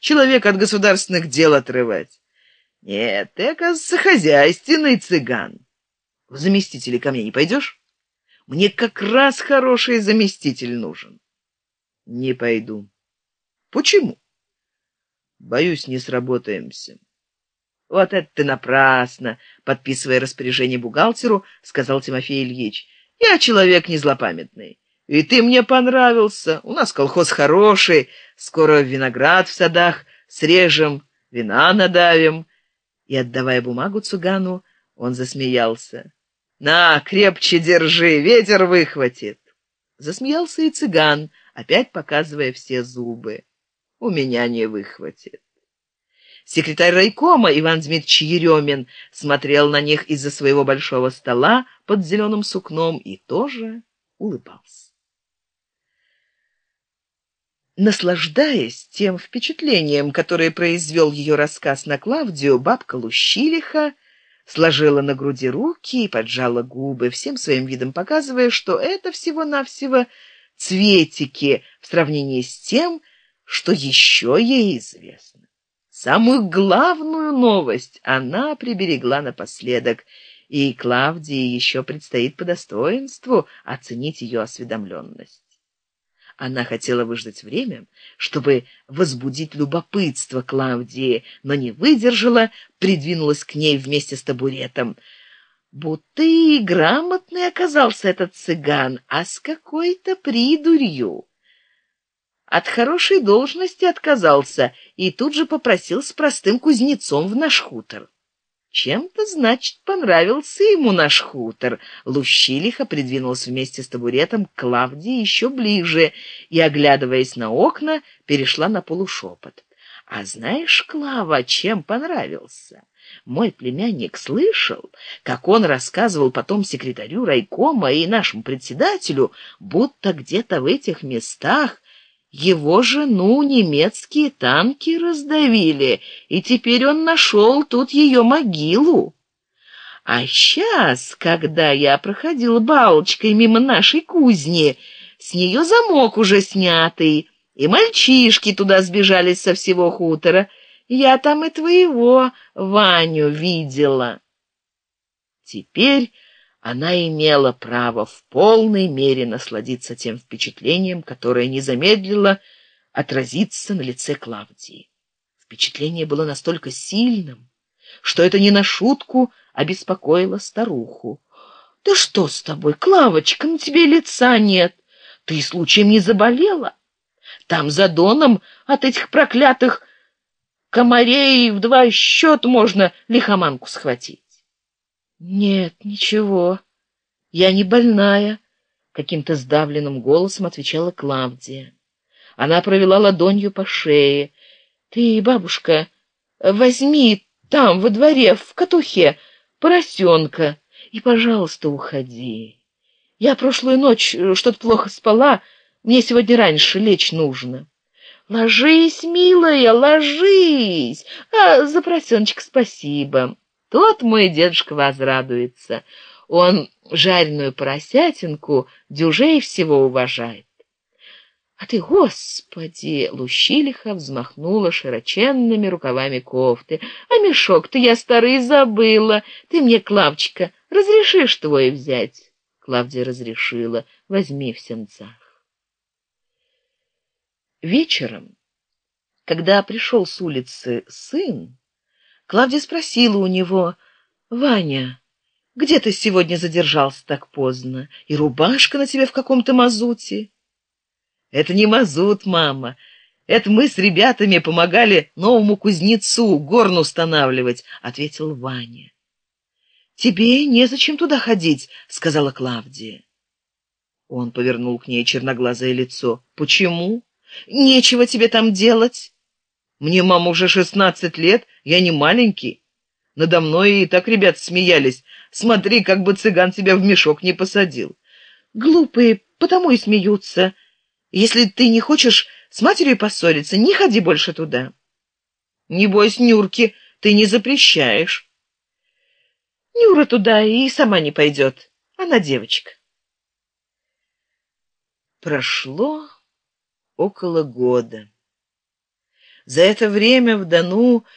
человек от государственных дел отрывать. Нет, ты, оказывается, хозяйственный цыган. В заместители ко мне не пойдешь? Мне как раз хороший заместитель нужен. Не пойду. Почему? Боюсь, не сработаемся. Вот это ты напрасно, подписывая распоряжение бухгалтеру, сказал Тимофей Ильич. Я человек не злопамятный. И ты мне понравился. У нас колхоз хороший, скоро виноград в садах срежем, вина надавим. И, отдавая бумагу цыгану, он засмеялся. «На, крепче держи, ветер выхватит!» Засмеялся и цыган, опять показывая все зубы. «У меня не выхватит». Секретарь райкома Иван Дмитриевич Еремин смотрел на них из-за своего большого стола под зеленым сукном и тоже улыбался. Наслаждаясь тем впечатлением, которое произвел ее рассказ на Клавдию, бабка Лущилиха сложила на груди руки и поджала губы, всем своим видом показывая, что это всего-навсего цветики в сравнении с тем, что еще ей известно. Самую главную новость она приберегла напоследок, и Клавдии еще предстоит по достоинству оценить ее осведомленность. Она хотела выждать время, чтобы возбудить любопытство Клавдии, но не выдержала, придвинулась к ней вместе с табуретом. Будто и грамотный оказался этот цыган, а с какой-то придурью. От хорошей должности отказался и тут же попросил с простым кузнецом в наш хутор. Чем-то, значит, понравился ему наш хутор. Лущилиха придвинулась вместе с табуретом к Клавдии еще ближе и, оглядываясь на окна, перешла на полушепот. «А знаешь, Клава, чем понравился?» Мой племянник слышал, как он рассказывал потом секретарю райкома и нашему председателю, будто где-то в этих местах его жену немецкие танки раздавили, и теперь он нашел тут ее могилу. А сейчас, когда я проходила балочкой мимо нашей кузни, с нее замок уже снятый, и мальчишки туда сбежались со всего хутора. Я там и твоего Ваню видела. Теперь она имела право в полной мере насладиться тем впечатлением, которое не замедлило отразиться на лице Клавдии. Впечатление было настолько сильным, что это не на шутку обеспокоило старуху. «Да что с тобой, Клавочка, на тебе лица нет? Ты случаем не заболела? Там за доном от этих проклятых комарей в два счета можно лихоманку схватить». «Нет, ничего, я не больная», — каким-то сдавленным голосом отвечала Клавдия. Она провела ладонью по шее. «Ты, бабушка, возьми там, во дворе, в катухе, поросенка, и, пожалуйста, уходи. Я прошлую ночь что-то плохо спала, мне сегодня раньше лечь нужно». «Ложись, милая, ложись! А за поросеночка спасибо!» Тот мой дедушка возрадуется. Он жареную поросятинку дюжей всего уважает. А ты, господи, Лущилиха взмахнула широченными рукавами кофты. А мешок-то я старый забыла. Ты мне, Клавчика, разрешишь твой взять? Клавдия разрешила. Возьми в сенцах. Вечером, когда пришел с улицы сын, Клавдия спросила у него, «Ваня, где ты сегодня задержался так поздно? И рубашка на тебе в каком-то мазуте?» «Это не мазут, мама. Это мы с ребятами помогали новому кузнецу горн устанавливать», — ответил Ваня. «Тебе незачем туда ходить», — сказала Клавдия. Он повернул к ней черноглазое лицо. «Почему? Нечего тебе там делать». Мне мама уже шестнадцать лет, я не маленький. Надо мной и так ребят смеялись. Смотри, как бы цыган тебя в мешок не посадил. Глупые, потому и смеются. Если ты не хочешь с матерью поссориться, не ходи больше туда. Не бойся, Нюрки, ты не запрещаешь. Нюра туда и сама не пойдет. Она девочка. Прошло около года. За это время в Дону